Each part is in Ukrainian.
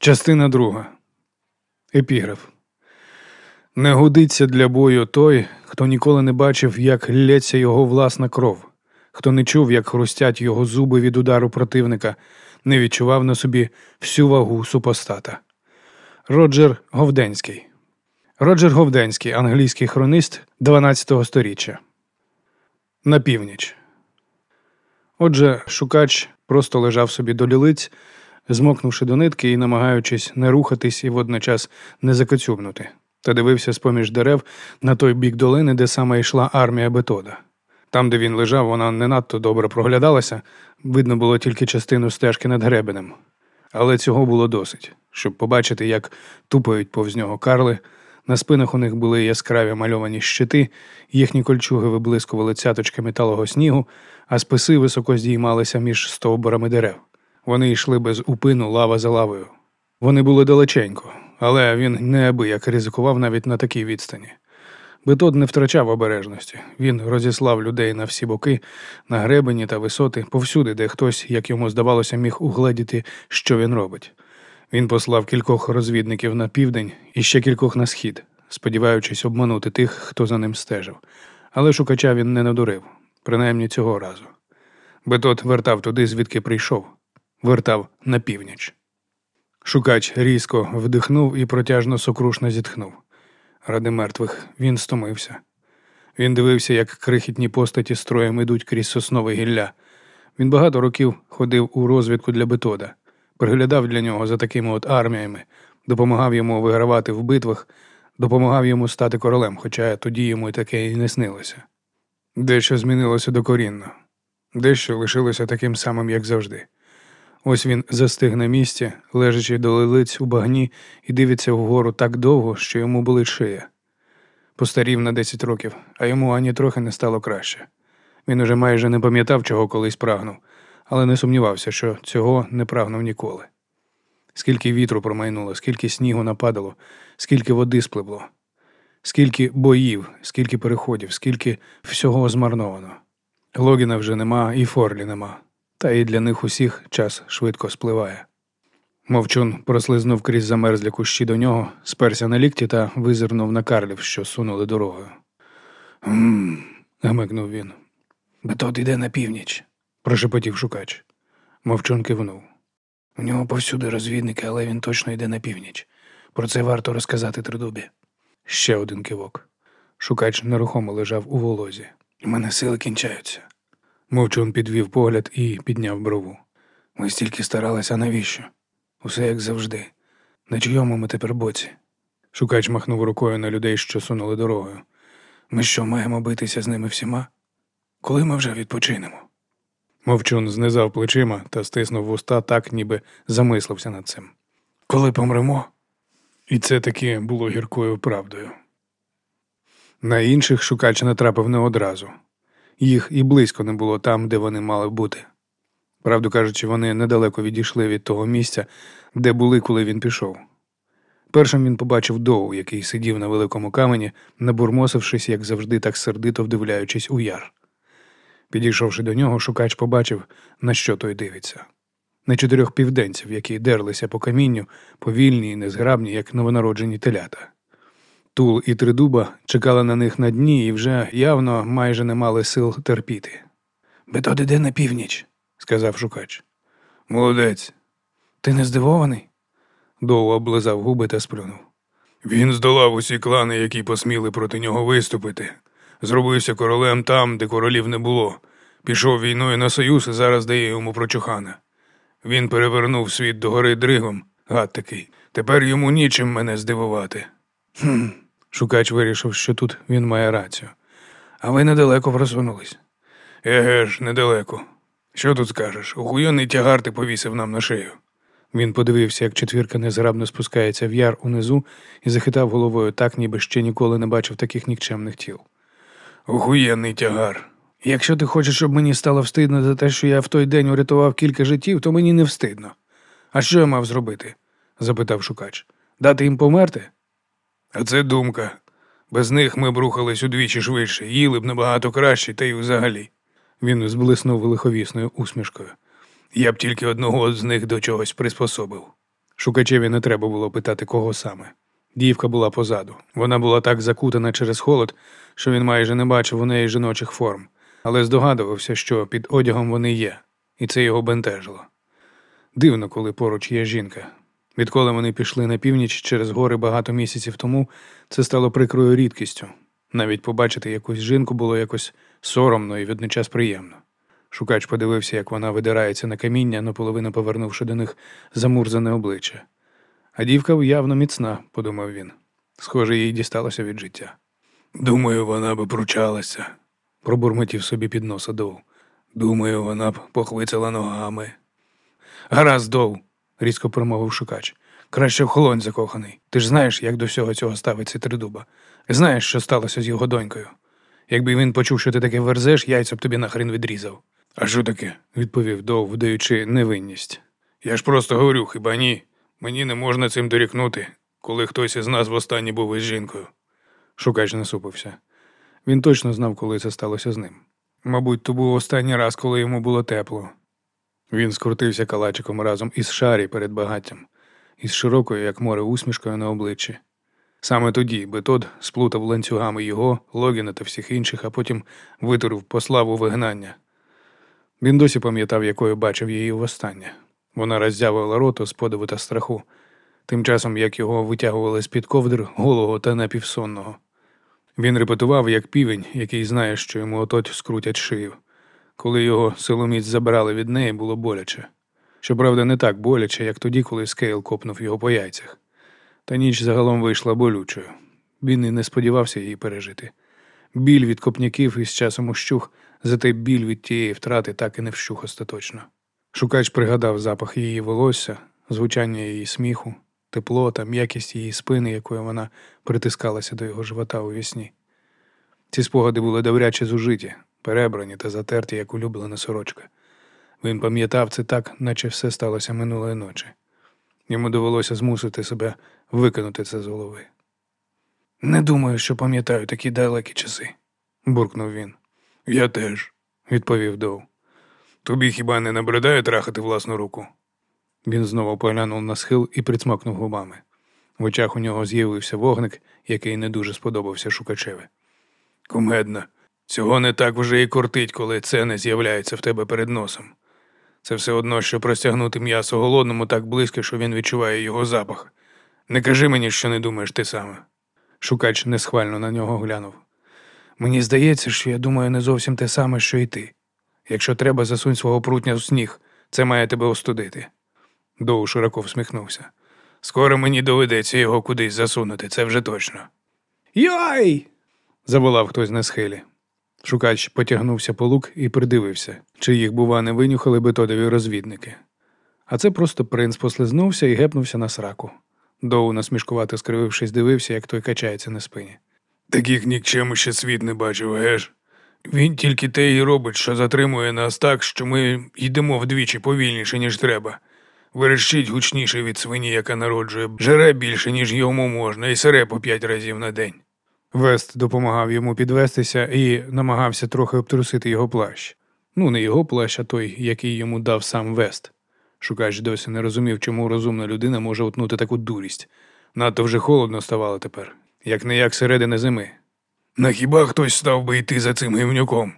Частина друга. Епіграф. Не годиться для бою той, хто ніколи не бачив, як лється його власна кров, хто не чув, як хрустять його зуби від удару противника, не відчував на собі всю вагу супостата. Роджер Говденський. Роджер Говденський, англійський хронист 12 століття. На північ. Отже, шукач просто лежав собі до лілиць, змокнувши до нитки і намагаючись не рухатись і водночас не закоцюбнути, та дивився з-поміж дерев на той бік долини, де саме йшла армія Бетода. Там, де він лежав, вона не надто добре проглядалася, видно було тільки частину стежки над гребенем. Але цього було досить, щоб побачити, як тупають повз нього карли. На спинах у них були яскраві мальовані щити, їхні кольчуги виблискували цяточками талого снігу, а списи високо здіймалися між стовбурами дерев. Вони йшли без упину лава за лавою. Вони були далеченько, але він неабияк ризикував навіть на такій відстані. Бетод не втрачав обережності. Він розіслав людей на всі боки, на гребені та висоти, повсюди, де хтось, як йому здавалося, міг угледіти, що він робить. Він послав кількох розвідників на південь і ще кількох на схід, сподіваючись обманути тих, хто за ним стежив. Але шукача він не надурив, принаймні цього разу. Бетот вертав туди, звідки прийшов, вертав на північ. Шукач різко вдихнув і протяжно сокрушно зітхнув. Ради мертвих він стомився. Він дивився, як крихітні постаті строєм ідуть крізь соснове гілля. Він багато років ходив у розвідку для Бетода, приглядав для нього за такими от арміями, допомагав йому вигравати в битвах, допомагав йому стати королем, хоча тоді йому й таке і не снилося. Дещо змінилося докорінно, дещо лишилося таким самим, як завжди. Ось він застиг на місці, лежачи до лилиць у багні, і дивиться вгору так довго, що йому болить шия. Постарів на 10 років, а йому ані трохи не стало краще. Він уже майже не пам'ятав, чого колись прагнув, але не сумнівався, що цього не прагнув ніколи. Скільки вітру промайнуло, скільки снігу нападало, скільки води спливло, скільки боїв, скільки переходів, скільки всього змарновано. Логіна вже нема, і Форлі нема, та і для них усіх час швидко спливає. Мовчун прослизнув крізь замерзлі кущі до нього, сперся на лікті та визирнув на карлів, що сунули дорогою. «Гм», – гмикнув він. Метод іде на північ, прошепотів шукач. Мовчун кивнув. У нього повсюди розвідники, але він точно йде на північ. Про це варто розказати тридубі. Ще один кивок. Шукач нерухомо лежав у волозі. У мене сили кінчаються. Мовчун підвів погляд і підняв брову. Ми стільки старалися, навіщо? Усе як завжди. На чийому ми тепер боці? Шукач махнув рукою на людей, що сунули дорогою. Ми що, маємо битися з ними всіма? Коли ми вже відпочинемо? Мовчун знизав плечима та стиснув вуста так, ніби замислився над цим. Коли помремо? І це таки було гіркою правдою. На інших шукач натрапив не одразу. Їх і близько не було там, де вони мали бути. Правду кажучи, вони недалеко відійшли від того місця, де були, коли він пішов. Першим він побачив Доу, який сидів на великому камені, набурмосившись, як завжди, так сердито вдивляючись у яр. Підійшовши до нього, шукач побачив, на що той дивиться. На чотирьох південців, які дерлися по камінню, повільні і незграбні, як новонароджені телята. Тул і тридуба чекали на них на дні і вже явно майже не мали сил терпіти. Бетод іде на північ, сказав шукач. Молодець. Ти не здивований? Доу облизав губи та сплюнув. Він здолав усі клани, які посміли проти нього виступити. Зробився королем там, де королів не було. Пішов війною на союз і зараз дає йому прочухана. Він перевернув світ догори дригом, гад такий. Тепер йому нічим мене здивувати. Хм. Шукач вирішив, що тут він має рацію. А ви недалеко просунулись. Еге ж, недалеко. Що тут скажеш? Охуєнний тягар ти повісив нам на шию. Він подивився, як четвірка незграбно спускається в яр унизу і захитав головою так, ніби ще ніколи не бачив таких нікчемних тіл. Охуєнний тягар. Якщо ти хочеш, щоб мені стало встидно за те, що я в той день урятував кілька життів, то мені не встидно. А що я мав зробити? запитав шукач. Дати їм померти? А це думка. Без них ми б рухались удвічі швидше, їли б набагато краще, та й взагалі. Він зблиснув лиховісною усмішкою. Я б тільки одного з них до чогось приспособив. Шукачеві не треба було питати, кого саме. Дівка була позаду. Вона була так закутана через холод, що він майже не бачив у неї жіночих форм, але здогадувався, що під одягом вони є, і це його бентежило. Дивно, коли поруч є жінка. Відколи вони пішли на північ через гори багато місяців тому, це стало прикрою рідкістю. Навіть побачити якусь жінку було якось соромно і водночас приємно. Шукач подивився, як вона видирається на каміння, наполовину повернувши до них замурзане обличчя. А дівка явно міцна, подумав він. Схоже, їй дісталося від життя. Думаю, вона б пручалася, пробурмотів собі під носа Доу. Думаю, вона б похвицала ногами. Гаразд, Доу, різко промовив шукач. Краще охолонь закоханий. Ти ж знаєш, як до всього цього ставиться тридуба. Знаєш, що сталося з його донькою. Якби він почув, що ти таке верзеш, яйця б тобі нахрен відрізав. А що таке? відповів Доу, вдаючи невинність. Я ж просто говорю, хіба ні? Мені не можна цим дорікнути, коли хтось із нас востаннє був із жінкою. Шукач насупився. Він точно знав, коли це сталося з ним. Мабуть, то був останній раз, коли йому було тепло. Він скрутився калачиком разом із шарі перед багаттям, із широкою, як море, усмішкою на обличчі. Саме тоді Бетод сплутав ланцюгами його, Логіна та всіх інших, а потім витурив пославу вигнання. Він досі пам'ятав, якою бачив її востаннє. Вона роззявила рота з подиву та страху, тим часом як його витягували з-під ковдр голого та напівсонного. Він репетував, як півень, який знає, що йому отот скрутять шию. Коли його силоміць забрали від неї, було боляче. Щоправда, не так боляче, як тоді, коли Скейл копнув його по яйцях. Та ніч загалом вийшла болючою. Він і не сподівався її пережити. Біль від копняків із часом ущух, зате біль від тієї втрати так і не вщух остаточно. Шукач пригадав запах її волосся, звучання її сміху, тепло та м'якість її спини, якою вона притискалася до його живота у вісні. Ці спогади були добряче зужиті, перебрані та затерті, як улюблена сорочка. Він пам'ятав це так, наче все сталося минулої ночі. Йому довелося змусити себе викинути це з голови. Не думаю, що пам'ятаю такі далекі часи, буркнув він. Я теж, відповів Доу. Тобі хіба не набридає трахати власну руку? Він знову поглянув на схил і прицмакнув губами. В очах у нього з'явився вогник, який не дуже сподобався шукачеві. Кумедно, цього не так вже і кортить, коли це не з'являється в тебе перед носом. Це все одно, що простягнути м'ясо голодному так близько, що він відчуває його запах. Не кажи мені, що не думаєш ти саме. Шукач несхвально на нього глянув. Мені здається, що я думаю не зовсім те саме, що й ти. Якщо треба, засунь свого прутня в сніг, це має тебе остудити. Доу широко всміхнувся. Скоро мені доведеться його кудись засунути, це вже точно. Йой! заволав хтось на схилі. Шукач потягнувся по лук і придивився, чи їх, бува, не винюхали бетодові розвідники. А це просто принц послизнувся і гепнувся на сраку. Доу, насмішкувато скривившись, дивився, як той качається на спині. Таких нікчем ще світ не бачив, геш? Він тільки те й робить, що затримує нас так, що ми йдемо вдвічі повільніше, ніж треба. Верещить гучніше від свині, яка народжує, жере більше, ніж йому можна, і сере по п'ять разів на день. Вест допомагав йому підвестися і намагався трохи обтрусити його плащ. Ну, не його плащ, а той, який йому дав сам Вест. Шукач досі не розумів, чому розумна людина може утнути таку дурість. Надто вже холодно ставало тепер, як не як середини зими. На хіба хтось став би йти за цим гівнюком?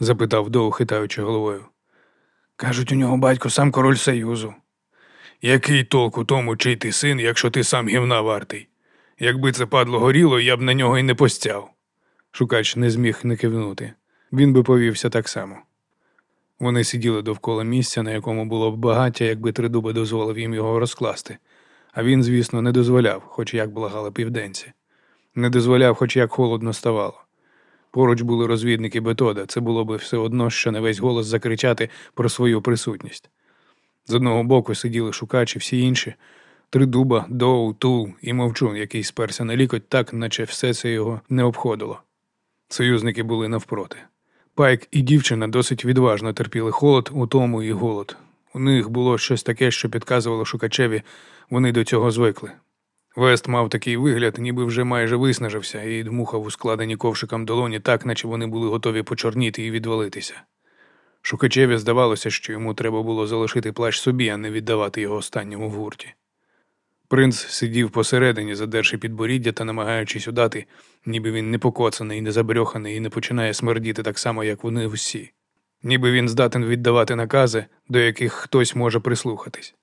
запитав Доу, хитаючи головою. Кажуть, у нього батько сам король Союзу. Який толк у тому, чий ти син, якщо ти сам гівна вартий? Якби це падло горіло, я б на нього й не постяв. Шукач не зміг не кивнути. Він би повівся так само. Вони сиділи довкола місця, на якому було б багаття, якби тридуба дозволив їм його розкласти. А він, звісно, не дозволяв, хоч як благали південці. Не дозволяв, хоч як холодно ставало. Поруч були розвідники Бетода, це було би все одно, що на весь голос закричати про свою присутність. З одного боку сиділи шукачі, всі інші тридуба, доу, тул і мовчун, який сперся на лікоть так, наче все це його не обходило. Союзники були навпроти. Пайк і дівчина досить відважно терпіли холод, утому і голод. У них було щось таке, що підказувало шукачеві, вони до цього звикли. Вест мав такий вигляд, ніби вже майже виснажився, і дмухав у складені ковшикам долоні так, наче вони були готові почорніти і відвалитися. Шукачеві здавалося, що йому треба було залишити плащ собі, а не віддавати його останньому в гурті. Принц сидів посередині, задерши підборіддя та намагаючись удати, ніби він не покоцаний, не забрьоханий і не починає смердіти так само, як вони всі. Ніби він здатен віддавати накази, до яких хтось може прислухатись.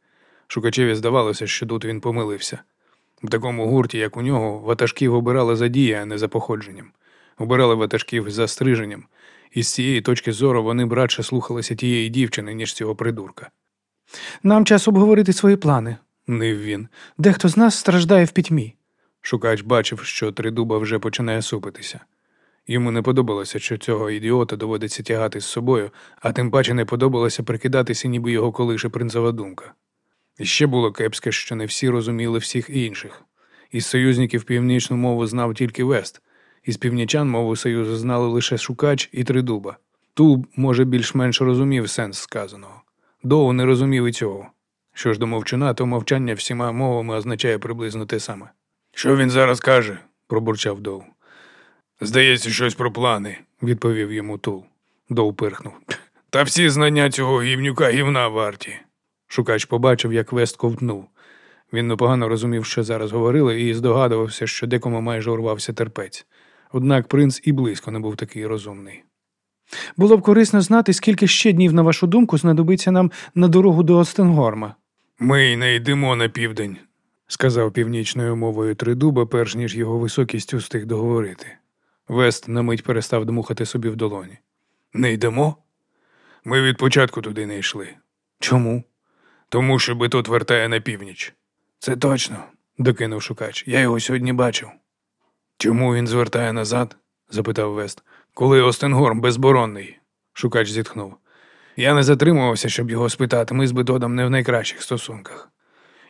Шукачеві здавалося, що тут він помилився. В такому гурті, як у нього, ватажків обирали за дії, а не за походженням. Обирали ватажків за стриженням, і з цієї точки зору вони б радше слухалися тієї дівчини, ніж цього придурка. Нам час обговорити свої плани, нив він. Дехто з нас страждає в пітьмі. Шукач бачив, що тридуба вже починає супитися. Йому не подобалося, що цього ідіота доводиться тягати з собою, а тим паче не подобалося прикидатися, ніби його колише принцова думка. Ще було кепське, що не всі розуміли всіх інших. Із союзників північну мову знав тільки Вест, із північан мову Союзу знали лише Шукач і Тридуба. Тул, може, більш-менш розумів сенс сказаного. Доу не розумів і цього. Що ж до мовчуна, то мовчання всіма мовами означає приблизно те саме. Що він зараз каже? пробурчав Доу. Здається, щось про плани, відповів йому Тул. Доу пирхнув. Та всі знання цього гівнюка гівна варті. Шукач побачив, як Вест ковтнув. Він непогано розумів, що зараз говорили, і здогадувався, що декому майже урвався терпець. Однак принц і близько не був такий розумний. Було б корисно знати, скільки ще днів, на вашу думку, знадобиться нам на дорогу до Остенгорма. Ми й не йдемо на південь, сказав північною мовою Тридуба, перш ніж його високість устиг договорити. Вест на мить перестав дмухати собі в долоні. Не йдемо? Ми від початку туди не йшли. Чому? Тому що Бетот вертає на північ. Це точно, докинув шукач. Я його сьогодні бачив. Чому він звертає назад? запитав Вест. Коли Остенгорм безборонний. Шукач зітхнув. Я не затримувався, щоб його спитати. Ми з Бетодом не в найкращих стосунках.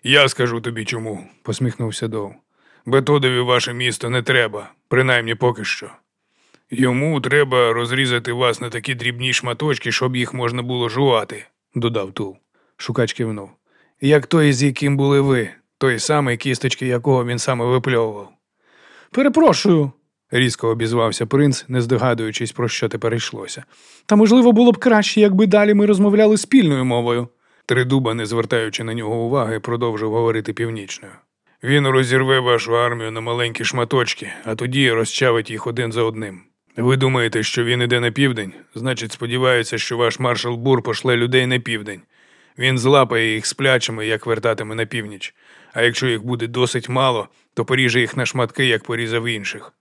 Я скажу тобі чому, посміхнувся Доу. Бетодові ваше місто не треба, принаймні поки що. Йому треба розрізати вас на такі дрібні шматочки, щоб їх можна було жувати, додав Тул. Шукач кивнув. Як той, з яким були ви, той самий, кісточки якого він саме випльовував. Перепрошую, різко обізвався принц, не здогадуючись, про що тепер йшлося. Та, можливо, було б краще, якби далі ми розмовляли спільною мовою. Тридуба, не звертаючи на нього уваги, продовжив говорити північною. Він розірве вашу армію на маленькі шматочки, а тоді розчавить їх один за одним. Ви думаєте, що він іде на південь? Значить, сподівається, що ваш маршал Бур пошле людей на південь. Він злапає їх сплячими, як вертатиме на північ, а якщо їх буде досить мало, то поріже їх на шматки, як порізав інших.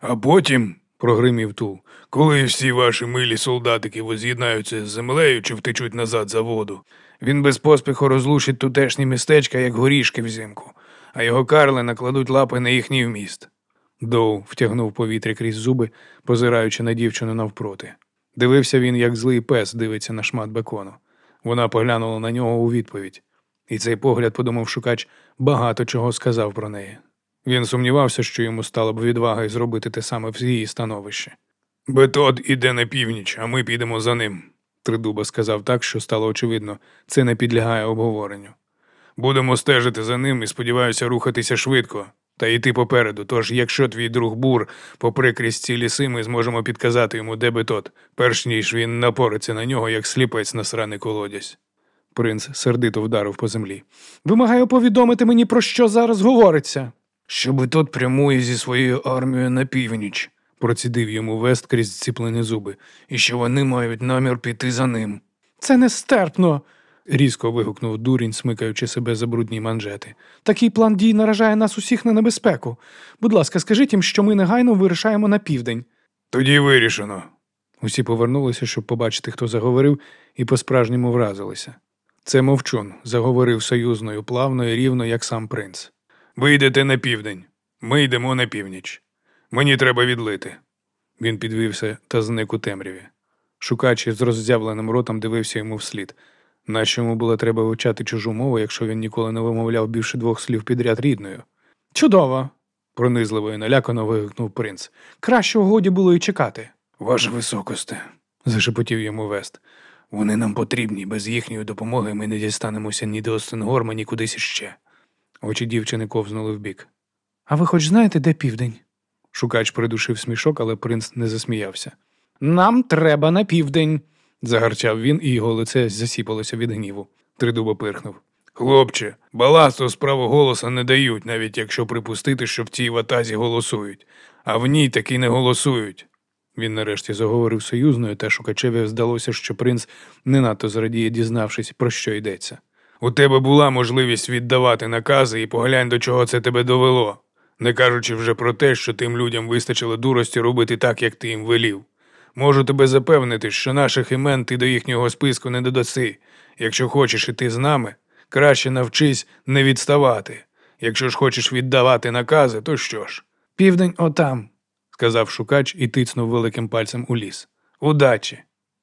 А потім, прогримів Тул, коли всі ваші милі солдатики воз'єднаються з землею чи втечуть назад за воду, він без поспіху розлучить тутешні містечка, як горішки взимку, а його карли накладуть лапи на їхній вміст. Доу втягнув повітря крізь зуби, позираючи на дівчину навпроти. Дивився він, як злий пес дивиться на шмат бекону. Вона поглянула на нього у відповідь, і цей погляд, подумав шукач, багато чого сказав про неї. Він сумнівався, що йому стало б відвагою зробити те саме в її становищі. Бетод іде на північ, а ми підемо за ним, Тридуба сказав так, що стало очевидно, це не підлягає обговоренню. Будемо стежити за ним і сподіваюся рухатися швидко та йти попереду. Тож, якщо твій друг бур поприкрізь ці ліси, ми зможемо підказати йому, де Бетод, перш ніж він напориться на нього, як сліпець на сраний колодязь. Принц сердито вдарив по землі. Вимагаю повідомити мені, про що зараз говориться. Щоби тот прямує зі своєю армією на північ, процідив йому вест крізь зціплені зуби, і що вони мають намір піти за ним. Це нестерпно. різко вигукнув дурінь, смикаючи себе за брудні манжети. Такий план дій наражає нас усіх на небезпеку. Будь ласка, скажіть їм, що ми негайно вирушаємо на південь. Тоді вирішено. Усі повернулися, щоб побачити, хто заговорив, і по-справжньому вразилися. Це мовчун, заговорив союзною плавно і рівно, як сам принц. Ви йдете на південь, ми йдемо на північ. Мені треба відлити. Він підвівся та зник у темряві. Шукач з роззявленим ротом дивився йому вслід. Нащо йому було треба вивчати чужу мову, якщо він ніколи не вимовляв більше двох слів підряд рідною? Чудово! пронизливо і налякано вигукнув принц. Краще годі було і чекати. Ваше високосте, зашепотів йому Вест. Вони нам потрібні, без їхньої допомоги ми не дістанемося ні до Остенгорма, ні кудись іще. Очі дівчини ковзнули вбік. А ви хоч знаєте, де південь? Шукач придушив смішок, але принц не засміявся. Нам треба на південь, загарчав він, і його лице засіпалося від гніву. Тридуба пирхнув. Хлопче, баласту справу голоса не дають, навіть якщо припустити, що в цій ватазі голосують, а в ній таки не голосують. Він нарешті заговорив союзною, та шукачеві здалося, що принц не надто зрадіє, дізнавшись, про що йдеться. У тебе була можливість віддавати накази і поглянь, до чого це тебе довело, не кажучи вже про те, що тим людям вистачило дурості робити так, як ти їм велів. Можу тебе запевнити, що наших імен ти до їхнього списку не додаси. Якщо хочеш іти з нами, краще навчись не відставати. Якщо ж хочеш віддавати накази, то що ж? Південь отам, сказав шукач і тицнув великим пальцем у ліс. Удачі!